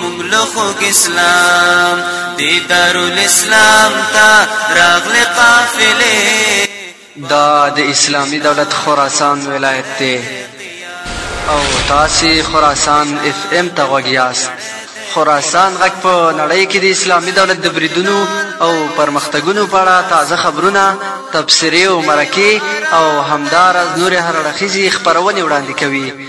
مونږ له خوږ اسلام دی دارالاسلام ته راغلې قافلې دا د اسلامي دولت خراسان ولایت دی او تاسې خراسان اف ام ته غوږ یاست خراسان غږ په نړۍ کې د اسلامي دولت د بریدونو او پرمختګونو په اړه تازه خبرونه تبصرې او مرکې او همداراز نورې هر اړخیزې خپرونې وړاندې کوي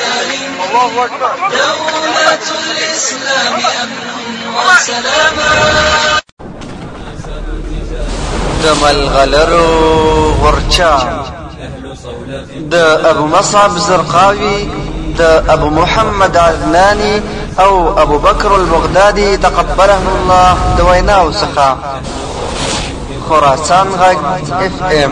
الله اکبر دولت الاسلام امن و سلام دمل غلرو ورچا د ابو مصعب زرقاوي د ابو محمد عدناني او ابو بکر البغدادي تقبله الله د ویناو څخه خراسان غږ اف ام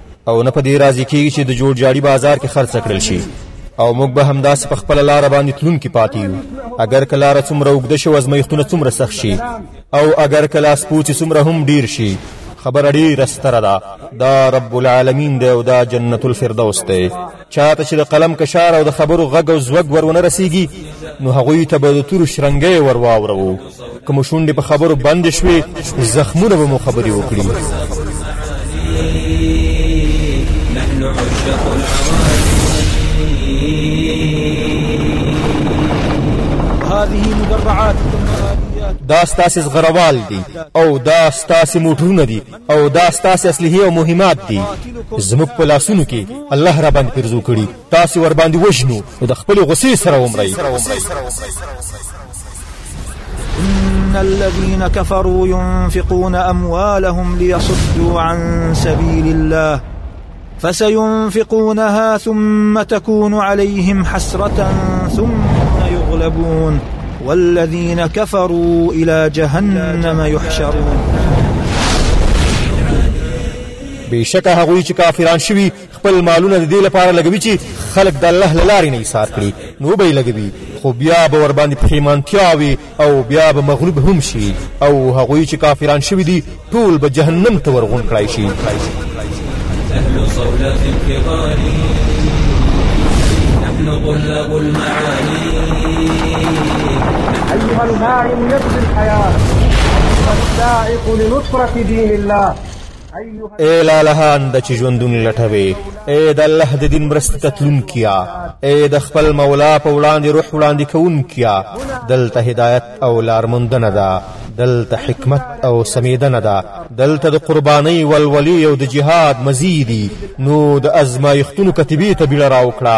او نه په دې راضي کېږي چې د جوړجاړي بازار کې خرڅه کړل شي او موږ به همداسې په خپله لاره باندې تلونکي پاتې یو اګر که لاره څومره اوږده شي او ازمایښتونه څومره سخت شي او اګر که لاسپوڅي څومره هم ډیر شي خبره ډیره ستره ده دا رب العالمین دی او دا جنت الفردوس دی چاته چې د قلم کشار او د خبرو غږ او زوږ ور ونه رسیږي نو هغوی ته به د تورو شرنګی ور واوروو که مو شونډې په خبرو بندې شوې زخمونه به مو خبرې وکړي هذه مدرعات دا ستاسې زغروال دي او دا ستاسې موټرونه دي او دا ستاسې اسلحې او مهمات دي زموږ په لاسونو کې الله را باندې پرزو کړي تاسې ور باندې وژنو او د خپلې غصې سره ومرئ إن الذين كفروا ينفقون أموالهم ليصدوا عن سبيل الله فسينفقونها ثم تكون عليهم حسرة ثم يغلبون والذين كفروا إلى جهنم يحشرون بشکه هغه چې کافران شوي خپل مالونه د دې لپاره لګوي چې خلک د الله لارې نه ایثار کړي نو به یې لګوي خو بیا به ورباندې پښیمانتیا وي او بیا به مغلوب هم شي او هغوی چې کافران شوي دي ټول به جهنم ته ورغون کړای شي نحن طلاب المعاني أيها النائم يبغي الحياة السائق لنصرة دين الله اے لالهانده چې ژوندون لټوې اے د الله د دین مرستې ته تلونکیا اے د خپل مولا په وړاندې روح وړاندې کوونکیا دلته هدایت او لارموندنه ده دلته حکمت او سمیدنه ده دلته د قربانۍ ولولې او د جهاد مزي دي نو د ازمایښتونو کتیبې ته بیړه راوکړه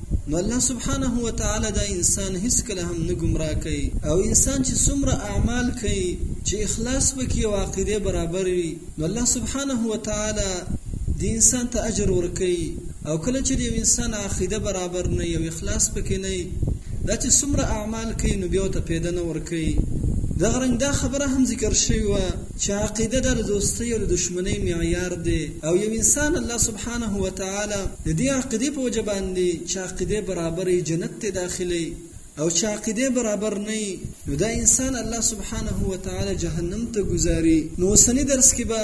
نو الله سبحانه وتعالی دا انسان هیڅکله هم نه ګمراه کوي او انسان چې څومره اعمال کوي چې اخلاص پکې او عقیده برابر وي نو الله سبحانه وتعالی دې انسان ته اجر ورکوي او کله چې د یو انسان عقیده برابر نه او اخلاص پکې نه دا چې څومره اعمال کوي نو بیا ورته پیده نه ورکوي دغه رنګ دا خبره هم ذکر شوې وه چې عقیده دا د دوستۍ او د دښمنۍ معیار دی او یو انسان الله سبحانه وتعالی د دې عقیدې په وجه باندې چې عقیده برابره یې جنت ته داخلوي او چې عقیده برابر نه یې نو دا انسان الله سبحانه وتعالی جهنم ته ګذاري. نو اوسني درس کې به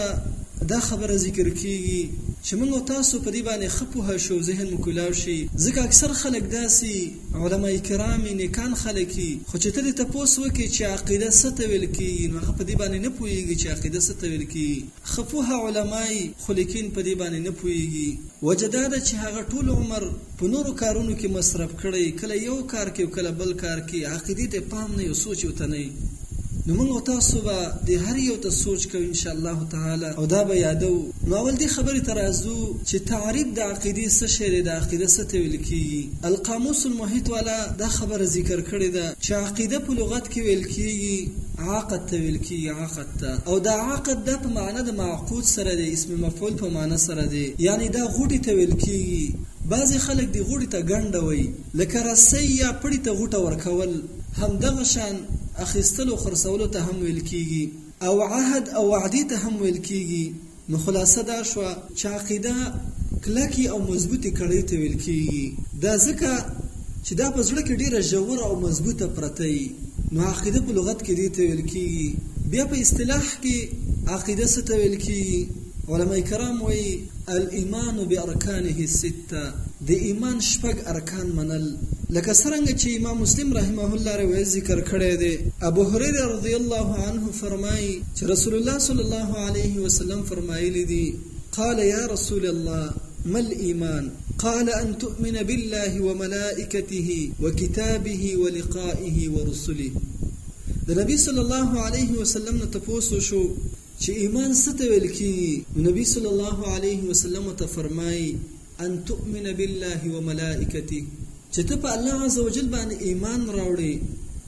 دا خبره ذکر کیږي چې موږ او تاسو په دې باندې ښه پوه شو او ذهن مو کولاو شي ځکه اکثر خلک داسې علماء کرام نیکان خلک یی خو چې ته دې تپوس وکړې چې عقیده څه ته ویل کیږي نو هغه په دې باندې نه پوهیږي چې عقیده څه ته ویل کیږي ښه پوه علماء یی خو لیکن په دې باندې نه پوهیږي وجه دا ده چې هغه ټول عمر په نورو کارونو کې مصرف کړی کله یو کار کې او کله بل کار کې عقیدې ته پام نه یو سوچ ورته نه نو موږ او تاسو به دې هر یو ته سوچ کوو ان شاء الله تعالی او دا به یادوو. نو اول دې خبرې ته راځو چې تعریف د عقیدې څه شی دی، د عقیده څه ته ویل کیږي؟ القاموس المحیط والا دا خبره ذکر کړې ده چې عقیده په لغت کې ویل کیږي عقد ته ویل کیږي عقد ته او دا عقد دا په معنی د معقود سره دی اسم مفعول په معنی سره دی یعنې دا غوټې ته ویل کیږي بعضې خلک دې غوټې ته ګنډه وایي. لکه رسۍ یا پړي ته غوټه ورکول، همدغه شان اخیستلو خرڅولو ته هم ویل کېږي او عهد او وعدې ته هم ویل کېږي، نو خلاصه دا شوه چې عقیده کلکې او مضبوطې کړۍ ته ویل کېږي، دا ځکه چې دا په زړه کې ډېره ژوره او مضبوطه پرته يي، نو عقیده په لغت کې دې ته ویل کېږي، بیا په اصطلاح کې عقیده څه ته ویل کېږي؟ علماء کرام وایي، الایمان بارکانه السته. ته د ایمان شپږ ارکان منل لکه څرنګه چې امام مسلم رحمه الله روایت ذکر کړی دی ابو هريره رضی الله عنه فرمایي چې رسول الله صلی الله علیه وسلم فرمایلی دی قال یا رسول الله ما الايمان قال ان تؤمن بالله وملائكته وكتابه ولقائه ورسله د نبی صلی الله علیه وسلم نه تپوسو شو چې ایمان څه ته ویل کیږي نو نبی صلی الله علیه وسلم ته فرمایي ان تؤمن بالله وملائکته چې ته په الله عزوجل باندې ایمان راوړې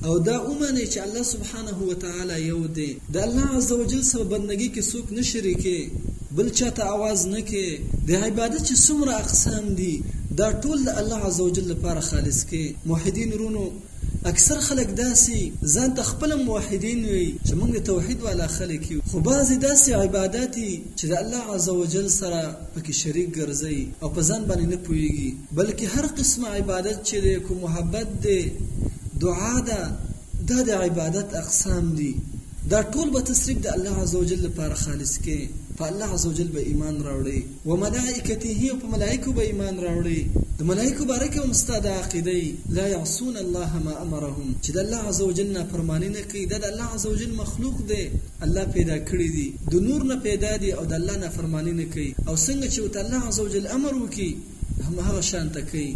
او دا اومنه چې الله سبحانه و تعالی یو دی د الله عزوجل سره بندګي کې څوک نه شریکې بل چاته आवाज نه کې د عبادت چې څومره اقسام دي دا ټول د الله عزوجل لپاره خالص کې موحدین رونو اکثر خلک داسي ځان ته خپله موحدين وي چې موږ د توحيد والا خلک يو خو بعضي داسي عباداتي چې د الله عزوجل سره په کې شريک ګرځي او په ځان باندې نه پوهيږي بلکې هر قسمه عبادت چې دی که محبت دی دعا ده دا د عبادت اقسام دي دا ټول به ته صرف د الله عزوجل لپاره خالص کې په الله عزوجل به ايمان راوړې. وملائکته او په ملائکو به ایمان راوړئ د ملائکو باره کې هم ستا دا عقیده وي لا یعصون الله ما امرهم چې د الله عز وجل نافرمانی نه کوي دا د الله عز وجل مخلوق دی الله پیدا کړی دی د نور نه پیدا دی او د الله نافرمانی نه کوي او څنګه چې ورته الله عز وجل امر وکړي همهغه شان ته کوي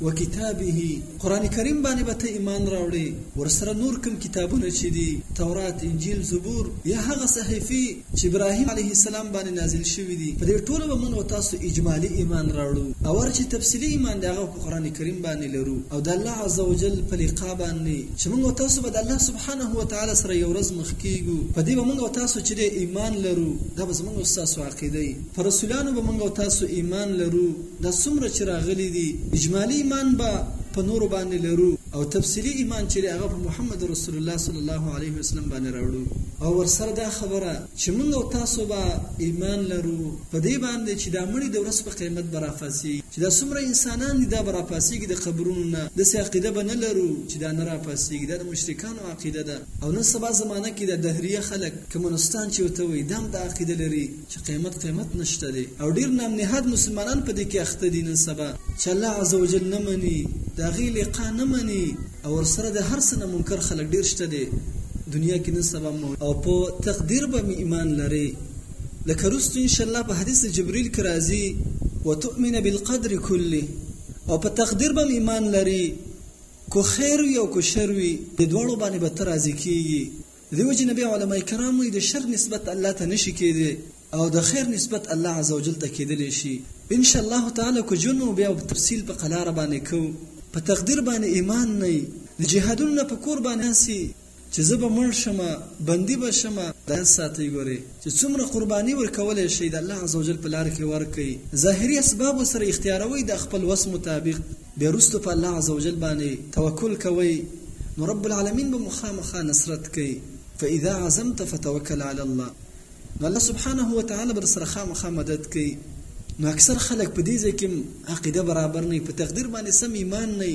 وکتابه، قرآن کریم باندې به ته ایمان راوړې، ورسره نور کوم کتابونه چې دي، تورات، انجیل، زبور، یا هغه صحیفې چې ابراهیم علیه السلام باندې نازل شوي دي، په دې ټولو به مونږ او تاسو اجمالي ایمان راوړو، اور چې تفصیلي ایمان دی هغه په قرآن کریم باندې لرو او د الله عزوجل په لقاء باندې چې مونږ او تاسو به د الله سبحانه وتعالی سره یو ورځ مخ کیږو، په دې به مونږ او تاسو چې دی ایمان لرو، دا به زمونږ او ستاسو عقیده وي، په رسولانو به مونږ او تاسو ایمان لرو، دا څومره چې راغلي دي اجمالي ایمان به په نورو باندې لرو او تفصیلي ایمان چې دی هغه په محمد رسول الله صلی الله علیه وسلم باندې راوړو او ورسره دا خبره چې موږ او تاسو به ایمان لرو په دې باندې چې دا مړي د ورځ په قیامت به راپاسي چې دا څومره انسانان دي دا به راپاسيږي د قبرونو نه داسې عقیده به نه لرو چې دا نه راپاسيږي دا د مشرکانو عقیده ده او نن سبا زمانه کې د دهریه خلک کمونستان چې ورته وایي دا هم دا عقیده لري چې قیمت قیمت نشته دی او ډیر نام نهاد مسلمانان په دې کې اخته دي نن سبا چې الله عزوجل نه مني دا غي لقا نه مني او سره د هر سنه منکر خلک ډیر شته دي دنیا کې نن سبا مو او په تقدیر به می ایمان لري لکه رستو ان شاء الله په حدیث جبرئیل کې راځي وتؤمن بالقدر كله او په تقدیر به ایمان لري کو خیر وي او کو شر وي د دوړو باندې به ترازی کیږي دیو جن بیا علماء کرام وایي د شر نسبت الله ته نشي کېدی او د خیر نسبت الله عزوجل ته کېدلی شي ان شاء الله تعالی کو جنو بیا په تفصیل په قلار باندې کو په تقدیر باندې ایمان نه د جهادونو نه په کور باندې سي چې زه به مړ شم بندي به شم دا ساتي ګوري چې څومره قرباني ورکولای شي د الله عزوجل په لار کې ورکي ظاهري اسباب سره اختیاروي د خپل وس مطابق بیا وروسته په الله عزوجل باندې توکل کوئ نو رب العالمین به مو خامخا نصرت کوي فاذا عزمت فتوکل علی الله نو الله سبحانه وتعالی به درسره خامخا مدد کوي نو اکثر خلک په دې ځای کې عقیده برابر نه په تقدیر باندې سم ایمان نه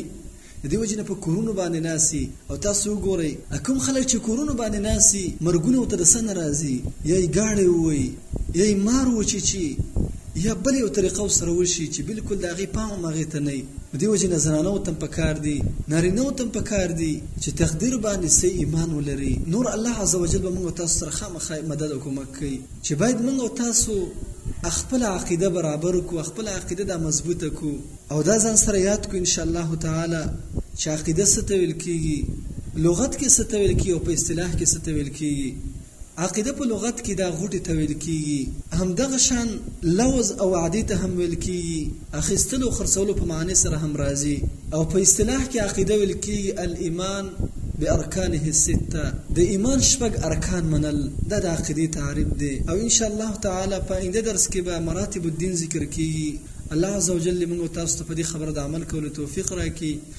د دې وجې نه په کورونو باندې ناسي او تاسو وګورئ کوم خلک چې کورونو باندې ناسي مرګونه ورته د څه نه راځي یا یې ګاډی ووایي یا یې مار وچی چی یا بل یو طریقه سره وشي چې بالکل د هغې پام هم هغې ته نه وي د دې وجې نه زنانو ته هم په کار دي نارینه ته هم په کار دي چې تقدیر باندې سه ایمان ولري نور الله عز وجل به موږ تاسو سره خامخا مدد او کمک کوي چې باید موږ تاسو خپل عقیده برابر کو خپل عقیده دا مضبوطه کو او دا ځان سره یاد کو ان شاء الله تعالی چې عقیده څه ته ویل کیږي لغت کې څه ته ویل کیږي او په اصطلاح کې څه ته ویل کیږي عقیده په لغت کي دا غوټي ته ویل کیږي همدغه شان لوظ او عدې ته هم ویل کیږي اخیستلو او خرڅولو په معنی سره هم راځي او په اصطلاح کي عقیده ویل کیږي الايمان بارکانه السته د ایمان شپږ ارکان منل دا د عقیدې تعریف دی او ان شاءالله تعالی په آینده درس کي به مراتب الدین ذکر کیږي الله عزوجل دي موږ او تاسو ته په دي خبره د عمل کولو توفیق راکړي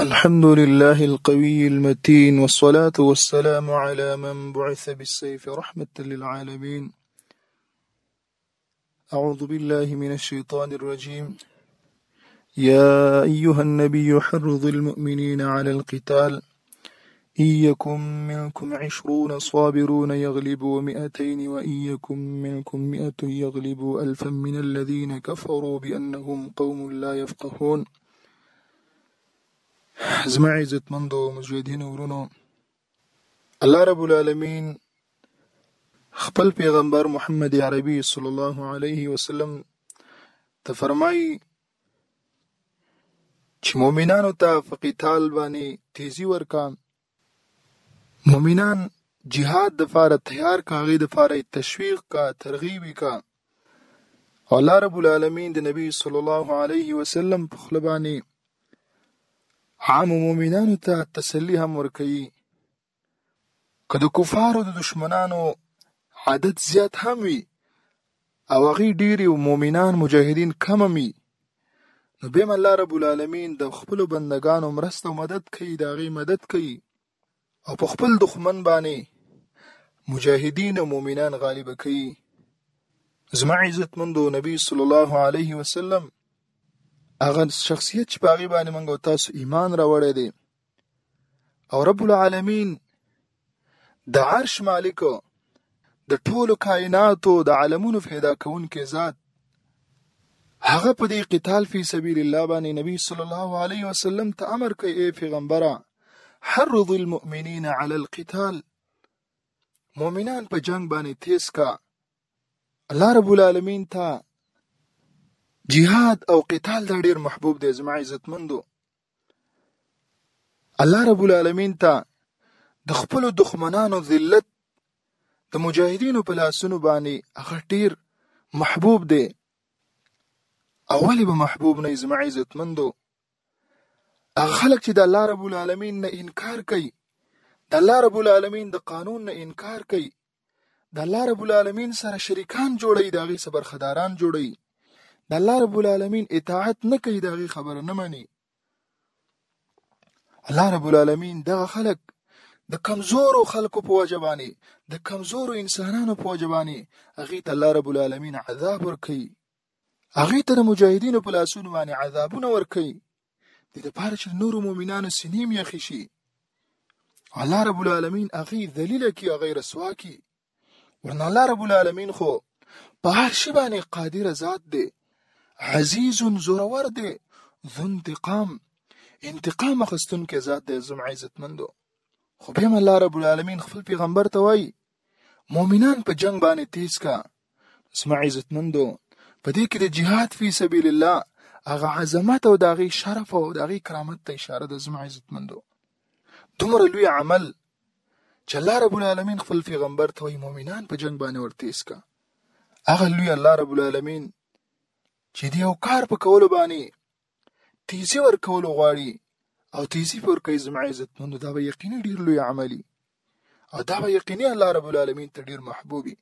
الحمد لله القوي المتين والصلاة والسلام على من بعث بالسيف رحمة للعالمين أعوذ بالله من الشيطان الرجيم يا أيها النبي حرض المؤمنين على القتال إن منكم عشرون صابرون يغلبوا مئتين وإن منكم مئة يغلبوا ألفا من الذين كفروا بأنهم قوم لا يفقهون زما عزتمندو مجاهدینو ورونو الله رب العالمین خپل پیغمبر محمد عربي صلی الله علیه وسلم ته فرمایي چې مؤمنانو ته په قتال باندې تیزی ورکا مومنان جهاد د فاره تیار کا غي د فاره تشویق کا ترغیب کا الله رب العالمین د نبی صلی الله علیه وسلم په خلبانی عام مومنانو ته تسلی هم ورکړي که د کفارو د دشمنانو عدد زیات هم وي او هغوی ډېر یو مؤمنان مجاهدین کم هم وي نو بیا هم الله رب العالمین د خپلو بندګانو مرسته او مدد کوي د هغې مدد کوي او په خپل دښمن باندې مجاهدین او مؤمنان غالب کوي زما عزتمندو نبی صلی الله علیه وسلم هغه شخصیت چې په هغې باندې موږ او تاسو ایمان راوړی دی او رب العالمین د عرش مالک د ټولو کائناتو د عالمونو پیدا کوونکې ذات هغه په دې قتال فی سبیل الله باندې نبی صلی الله علیه وسلم ته امر کوي ای پیغمبره حرض المؤمنین علی القتال مؤمنان په جنگ باندې تیز کا الله رب العالمین ته جهاد او قتال دا ډیر محبوب دی زما عزتمندو الله رب العالمین ته د خپل دښمنانو ذلت د مجاهدینو په لاسونو باندې هغه ډیر محبوب دی اولی به محبوب نه زما عزتمندو هغه خلک چې د الله رب العالمین نه انکار کوي د الله رب العالمین د قانون نه انکار کوي د الله رب العالمین سره شریکان جوړي د هغې صبر خداران جوړي د الله رب العالمین اطاعت نه کوي د هغې خبره نه مني الله رب العالمین دغه خلک د کمزورو خلکو په وجبانی د کمزورو انسانانو په وجبانی هغه ته الله رب العالمین عذاب ورکړي هغه ته د مجاهدینو په لاسونو باندې عذابونه ورکي د لپاره چې نور مؤمنانو سینې میخي شي الله رب العالمین هغه ذلیل کی هغه رسوا کی ورنه الله رب العالمین خو په هر شی باندې قادر ذات دی عزیز زورور دی ذو انتقام انتقام اخستون کې ذات دی زم عزتمندو خو به الله رب العالمین خپل پیغمبر ته وایي مؤمنان په جنگ باندې تیز کا زما عزتمندو په دې کې د جهاد فی سبیل الله هغه عظمت او د هغې شرف او د هغې کرامت ته اشاره ده زما عزتمندو دومره لوی عمل چې الله رب العالمین خپل پیغمبر ته وایي مؤمنان په جنګ باندې ورتیز کا هغه لوی الله رب العالمین چې دی یو کار په کولو باندې تیزی ورکول غواړي او تیزی پر کوي زما عزتمند دا به یقیني ډیر لوی عملی او دا به یقیني الله رب العالمین ته ډیر محبوبي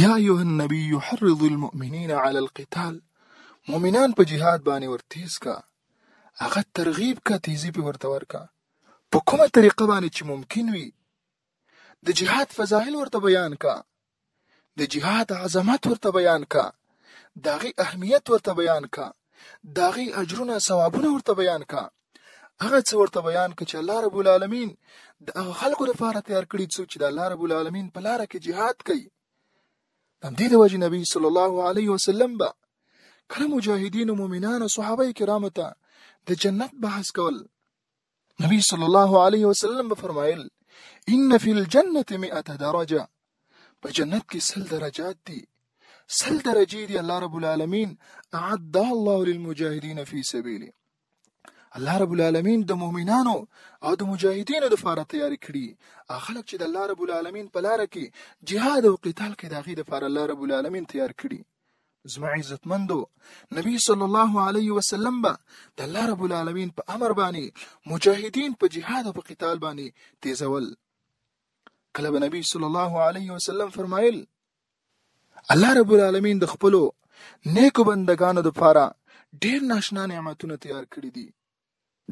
یا ایها النبی حرض المؤمنین علی القتال مؤمنان په جهاد باندې ورتیز کا هغه ترغیب کا تیزی په ورته ورکا په کومه طریقه باندې چې ممکن وي د جهاد فضایل ورته بیان کا د جهاد عظمت ورته بیان کا داغي اهمیت ورته بیان کا داغي اجرونه ثوابونه ورته بیان کا هغه څه ورته بیان کړي چې الله رب العالمین د هغه خلکو لپاره تیار کړي څوک چې د الله رب العالمین په لار کې jihad کوي د دې د وجه نبی صلی الله علیه وسلم به کله مجاهدین او مؤمنان او صحابه کرامو ته د جنت بحث کول نبی صلی الله علیه وسلم به فرمایل ان فی الجنه 100 درجه په جنت کې سل درجات دي سل درجې دي الله رب العالمین اعد الله للمجاهدین فی سبیله الله رب العالمین د مؤمنانو او د مجاهدینو لپاره تیار کړي اخلک چې د الله رب العالمین په لار کې jihad او قتال کې داغي لپاره الله رب العالمین تیار کړي زما عزتمندو نبی صلی الله علیه وسلم به د الله رب العالمین په امر باندې مجاهدین په جهاد او په قتال باندې تیزول کله به نبی صلی الله علیه وسلم فرمایل الله رب العالمین د خپلو نیکو بندگانو لپاره ډیر ناشنا نعمتونه تیار کړی دي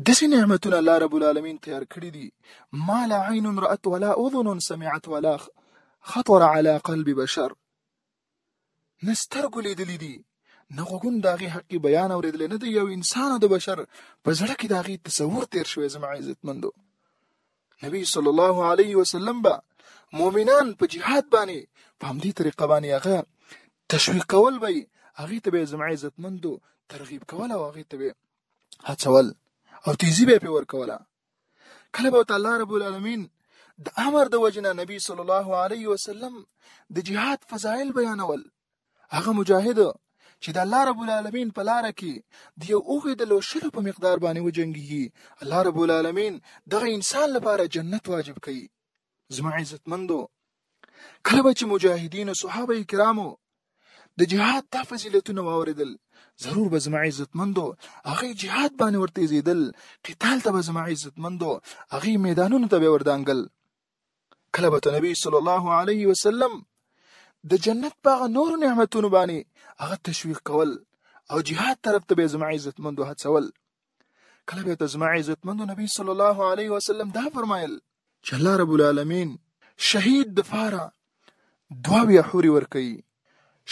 داسې نعمتونه الله رب العالمین تیار کړی دي ما لا عین رأت ولا اذن سمعت ولا خطر على قلب بشر نسترګو لیدلی دي نه غوګون داغي حق بیان اوریدل نه دی یو انسان د بشر په زړه کې داغي تصور تیر شوی زما عزت مندو نبی صلی الله علیه وسلم با مؤمنان په جهاد باندې په همدې طریقه باندې هغه تشویق کول به هغه ته به زما عزت مندو ترغیب کول او هغه ته به هڅول او تیزی به په ورکوله کله به تعالی رب العالمین د امر د وجنه نبی صلی الله علیه وسلم د جهاد فضایل بیانول هغه مجاهد چې د الله رب العالمین په لار کې د یو اوغه د لوشلو په مقدار باندې وجنګي الله رب العالمین دغه انسان لپاره جنت واجب کړي زما عزتمندو کله به چې مجاهدینو صحابه کرامو د جهاد دا فضیلتونه واوریدل ضرور به زما عزتمندو هغه جهاد باندې ورته زیدل قتال ته به زما عزتمندو هغه میدانونو ته به وردانګل کله به نبی صلی الله علیه وسلم د جنت په نور نعمتونو باندې هغه تشویق کول او جهاد طرف ته به زما عزتمندو هڅول کله به تزما عزتمند نبی صلی الله علیه وسلم دا فرمایل چې الله رب العالمین شهید د فاره دوا بیا حوري ور کوي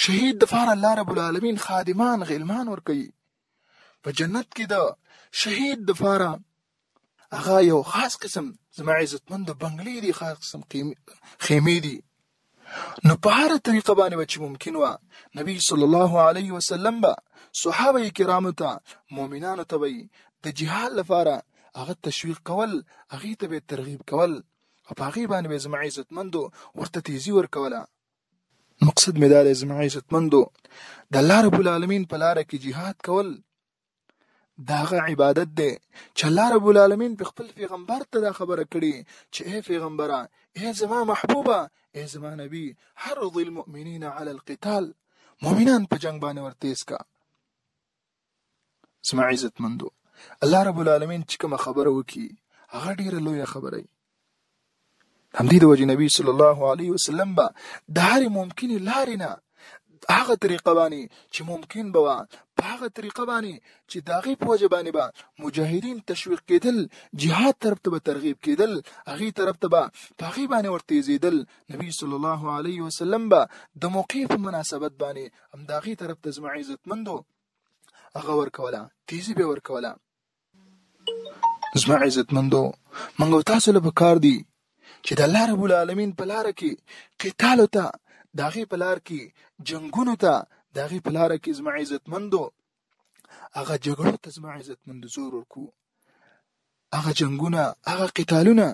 شهید د فاره الله رب العالمین خادمان غلمان ور کوي په جنت کې دا شهید د فاره هغه یو خاص قسم زما عزتمند بنگلې دي خاص قسم خیمې دي نو په هر طریقه باندې به چې ممکن وه نبی صلی الله علیه وسلم به صحابه کرامو ته مؤمنانو ته به د جهاد لپاره هغه تشویق کول هغه ته به ترغیب کول او په هغه باندې به زما عزتمندو ورته تیزی ورکوله مقصد مې دا دی زما عزتمندو د الله رب العالمین په لار کې جهاد کول دا هغه عبادت دی چې الله رب العالمین په خپل پیغمبر ته دا خبره کړې چې اے پیغمبره اے زما محبوبه اے زما نبی حرض المؤمنین علی القتال مؤمنان په جنگ باندې ورتیز کا زما عزت مندو الله رب العالمین چې کوم خبره وکي هغه ډیره لویه خبره همدې د وجه نبی صلی الله علیه وسلم به د هرې ممکنې لارې نه هغه طریقه باندې چې ممکن به وه په هغه طریقه باندې چې د هغې په وجه باندې به مجاهدین تشویق کېدل جهاد طرف ته به ترغیب کېدل هغې طرف ته به په هغې باندې ور تېزېدل نبی صلی الله علیه وسلم به د موقع په مناسبت باندې همداغې طرف ته زما عزتمندو هغه ورکوله تیزی به ورکوله زما عزتمندو موږ او تاسو له پکار دي چې د الله رب العالمین په لار کې قتال ته داغي په لار کې جنگونو ته داغي په لار کې زما عزتمندو هغه جګړو ته زما عزتمند زور ورکو هغه جنگونه هغه قتالونه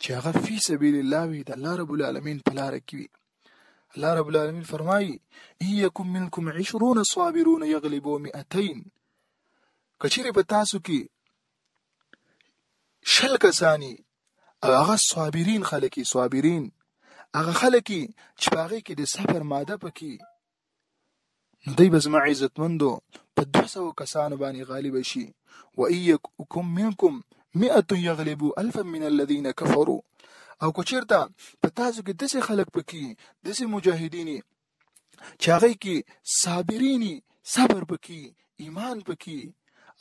چې هغه فی سبیل الله وي د الله رب العالمین په لار کې وي الله رب العالمین فرمایي ان یکم منکم 20 صابرون یغلبوا 200 که چیرې په تاسو کې شل کسانی او هغه صابرین خلک صابرین هغه خلک چې باغې کې د صبر ماده پکې نو دوی به زما عزتمندو په دوه سوه کسانو باندې غالب شي و ایکم منکم مئة یغلبو الفا من الذین کفرو او که چېرته په تاسو کې داسې خلک پکې داسې مجاهدین چې هغه کې صابرینی صبر پکې ایمان پکې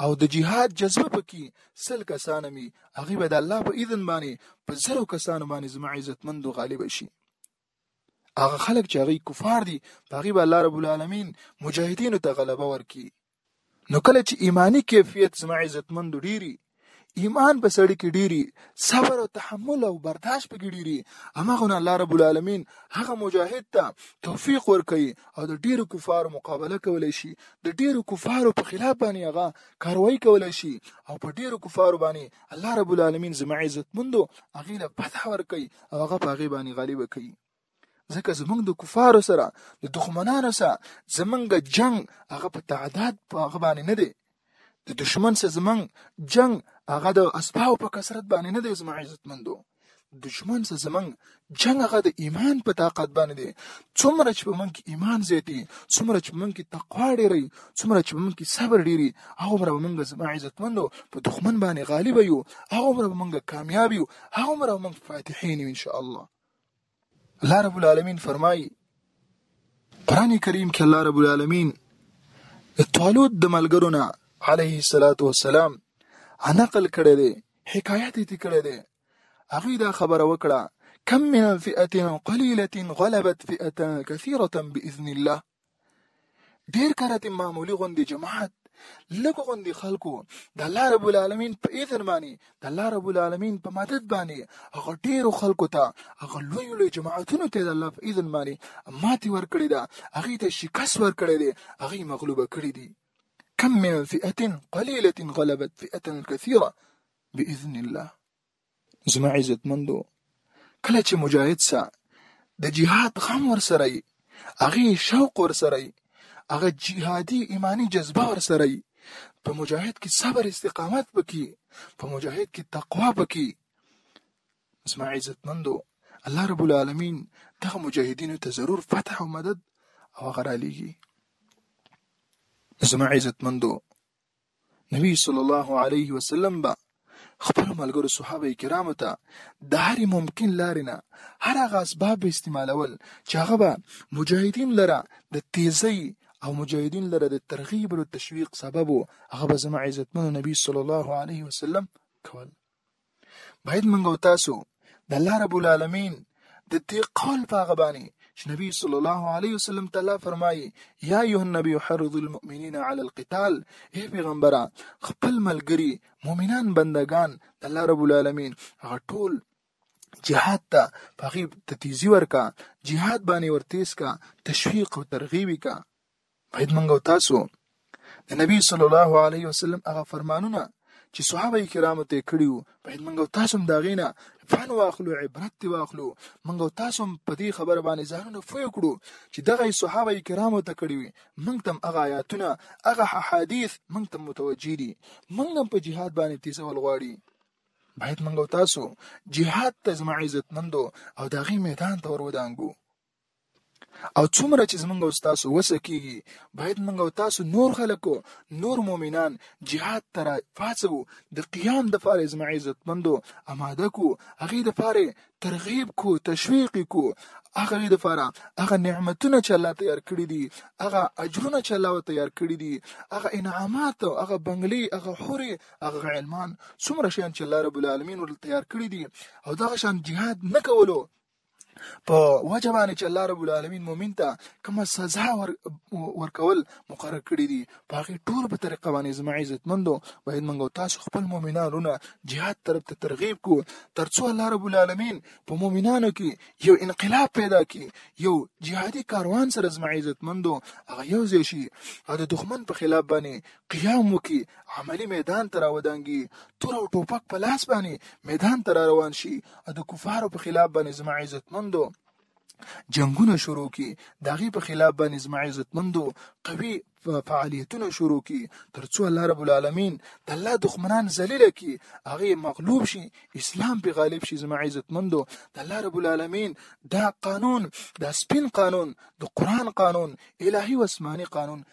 او د جهاد جذبه پکې سل کسان می هغه به د الله په اذن باندې په زرو کسان باندې زما عزتمند او غالب شي هغه خلک چې هغه کفار دي هغه به الله رب العالمین مجاهدینو ته غلبه ورکړي نو کله چې ایمانی کیفیت زما عزتمند ډیری ایمان په سړی کې ډیری صبر او تحمل او برداشت په کې ډیری همغه نه الله رب العالمین هغه مجاهد ته توفیق ورکړي او د ډیرو کفارو مقابله کولای شي د ډیرو کفارو په خلاف باندې هغه کاروایی کولای شي او په ډیرو کفارو باندې الله رب العالمین زما عزتمندو هغه له پته ورکړي او هغه په هغه باندې غالب کړي ځکه زمونږ د کفارو سره د دښمنانو سره زمونږ جنگ هغه په تعداد په هغه باندې نه دی د دشمن سره زمونږ جنگ هغه د اسباو په کثرت باندې نه دی زما عزتمندو دشمن سره زمونږ جنگ هغه د ایمان په طاقت باندې دی څومره چې په مونږ کې ایمان زیاتي څومره چې مونږ کې تقوا ډېري څومره چې مونږ کې صبر ډېري هغه به مونږ زما عزتمندو په دښمن باندې غالب یو هغه به مونږ کامیاب یو هغه به مونږ فاتحین ان شاء الله الله رب العالمین فرمایي قران کریم کې الله رب العالمین د طالوت د ملګرو نه علیه الصلاۃ والسلام نقل کړی دی حکایت یې کړی دی هغه دا خبره وکړه کم من فئه قليله غلبت فئه كثيره باذن الله ډیر کله د معمولی غوندې جماعت لږ غوندې خلکو د الله رب العالمین په اذن باندې د الله رب العالمین په مدد باندې هغه ډیرو خلکو ته هغه لوی لوی جماعتونو ته د الله په اذن باندې ماتې ورکړې ده هغه ته شکست ورکړې دي هغه مغلوبه کړې دي كم من فئة قليلة غلبت فئة كثيرة بإذن الله زما عزتمندو کله چې مجاهد سا د جهاد غم ورسره ای هغه شوق ورسره ای هغه جهادي ایمانی جذبه ورسره ای په مجاهد کې صبر استقامت بکی په مجاهد کې تقوا بکی زما عزتمندو الله رب العالمین دغه مجاهدینو ته ضرور فتح او مدد او غرالیږي زما عزتمندو نبی صلی الله علیه وسلم به خپل ملګرو صحابه کرامو ته د هر ممکن لارې نه هر هغه اسباب استعمالول چې هغه به مجاهدین لره د تیزی او مجاهدین لره د ترغیب او تشویق سبب هغه به زما عزتمن نبی صلی الله علیه وسلم کول باید موږ او تاسو د الله رب العالمین د دې قول په هغه باندې چې نبی صلی الله علیه وسلم تعالی فرمایي یا ایه النبی حرض المؤمنین علی القتال ای پیغمبره خپل ملګری مؤمنان بندگان د الله رب العالمین هغه ټول جهاد ته په غیب ته تیزی ورکا جهاد باندې ورتیز کا تشویق او ترغیب کا باید موږ او تاسو د نبی صلی الله علیه وسلم هغه فرمانونه چې صحابه کرامو ته کړیو باید موږ او تاسو دا غینه فن واخلو عبرت دی واخلو موږ او تاسو په دې خبره باندې ځانونه فوی کړو چې دغه صحابه کرامو ته کړیوي موږ تم هغه آیاتونه هغه حدیث موږ تم متوجی دي موږ هم په جهاد باندې تیزول غواړي باید موږ او تاسو جهاد ته زما عزت مندو او دغه میدان ته ور ودانګو او څومره چې زمونږ او تاسو وسه کیږي باید مونږ او تاسو نور خلکو نور مؤمنان جهاد تر فاڅو د قیام د فارې زما عزت مندو اماده کو هغه د فارې ترغیب کو تشویق کو هغه د فارا هغه نعمتونه چې الله تیار کړی دي هغه اجرونه چې الله تیار کړی دي هغه انعامات او هغه بنگلي هغه حوري هغه علمان څومره شان چې الله رب العالمین ول تیار کړی دي او دا شان جهاد نه کولو په وجه باندې چې الله رب العالمین مؤمن ته کومه سزا ور ورکول مقرر کړی دي په هغه ټول په طریقه باندې زما عزت مندو باید موږ تاسو خپل مؤمنانونه jihad طرف ته ترغیب کو ترڅو الله رب العالمین په مؤمنانو کې یو انقلاب پیدا کی یو جهادي کاروان سره زما عزت مندو هغه یو ځای شي او د دښمن په خلاف باندې قیام وکړي عملی میدان ته راودانګي تور او ټوپک په لاس باندې میدان ته را روان شي او د کفارو په خلاف باندې زما عزتمندو جنگونه شروع کی داغي په خلاف باندې زما عزتمندو قوي فعالیتونه شروع کی ترڅو الله رب العالمین د الله دښمنان ذلیل کی هغه مغلوب شي اسلام په غالب شي زما عزتمندو د الله رب العالمین دا قانون دا سپین قانون د قران قانون الهي و اسماني قانون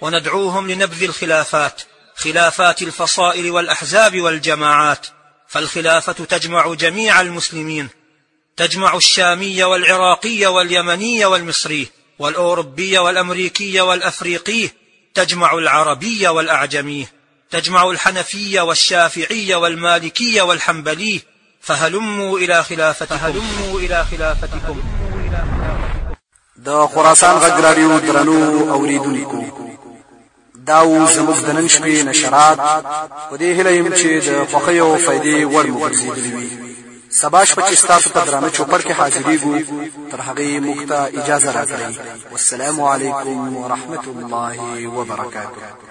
وندعوهم لنبذ الخلافات خلافات الفصائل والاحزاب والجماعات فالخلافه تجمع جميع المسلمين تجمع الشامي والعراقي واليمني والمصري والاوروبي والامريكي والافريقي تجمع العربي والاعجمي تجمع الحنفي والشافعي والمالكي والحنبلي فهلموا الى خلافتكم فهلموا الى خلافتكم د خراسان غږ راډیو درنو اوریدونکو دا و زموږ د نن شپې نشرات په دې هیله یم چې د خوښۍ او فایدې وړ مو ګرځېدلي وي سبا شپه چې ستاسو په درانه چوپړ کې حاضرېږو تر هغې موږ ته اجازه راکړئ والسلام علیکم ورحمت الله وبرکاته